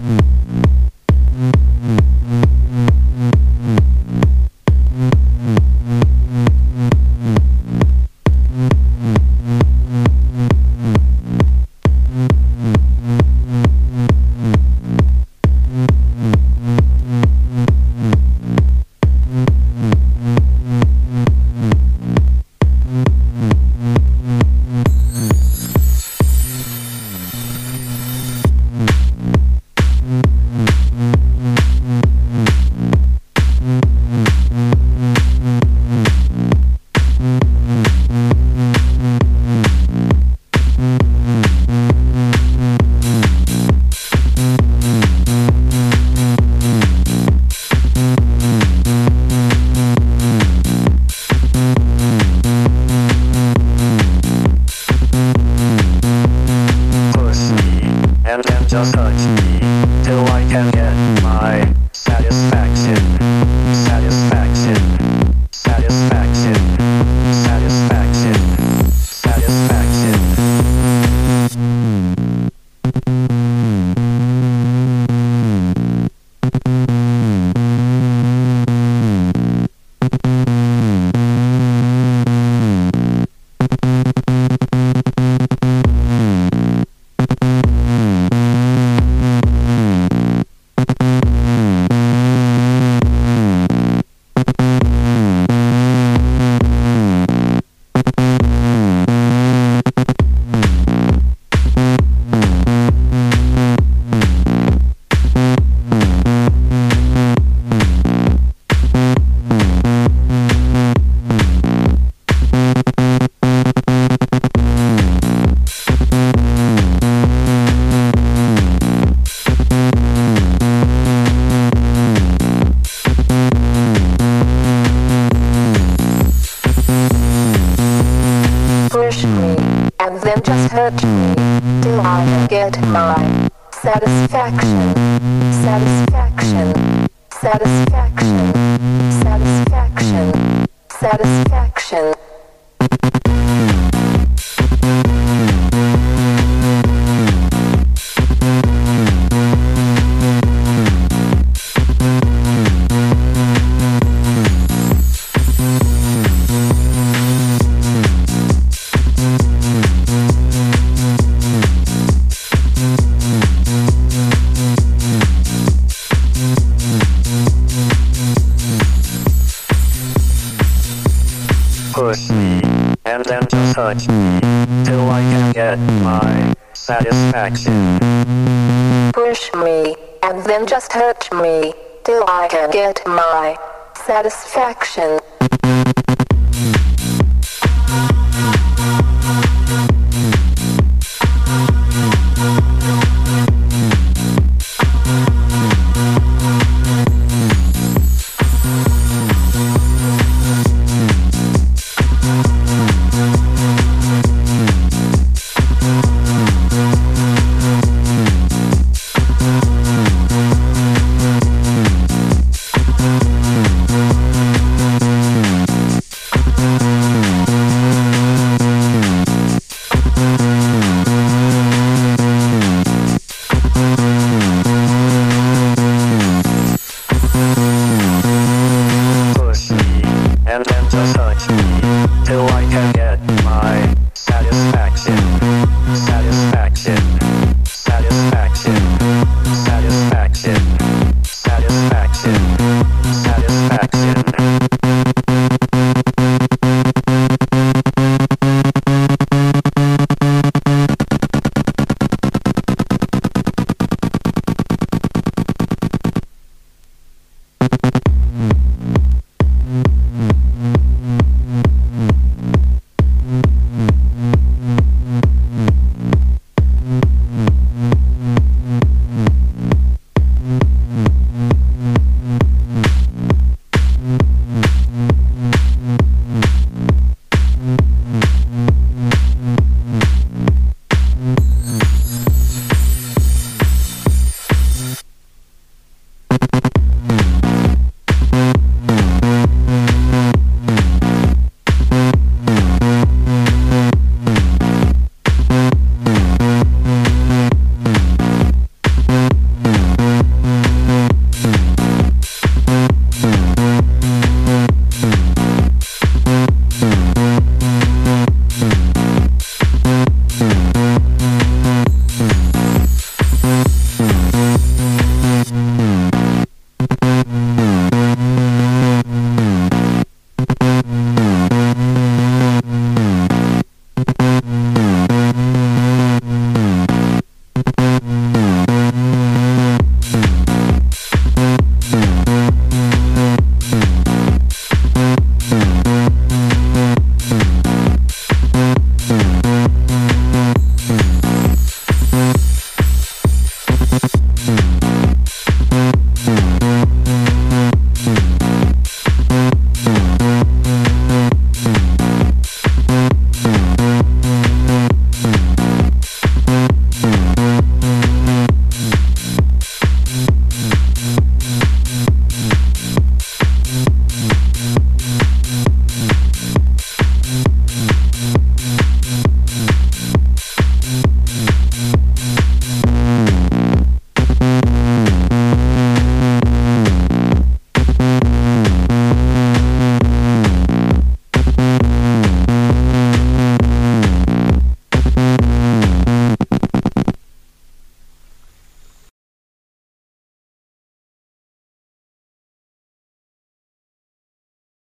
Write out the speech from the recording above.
Push get hurt me, till I get my satisfaction, satisfaction, satisfaction, satisfaction, satisfaction. Me, and then just touch me, till I can get my satisfaction. Push me, and then just hurt me, till I can get my satisfaction.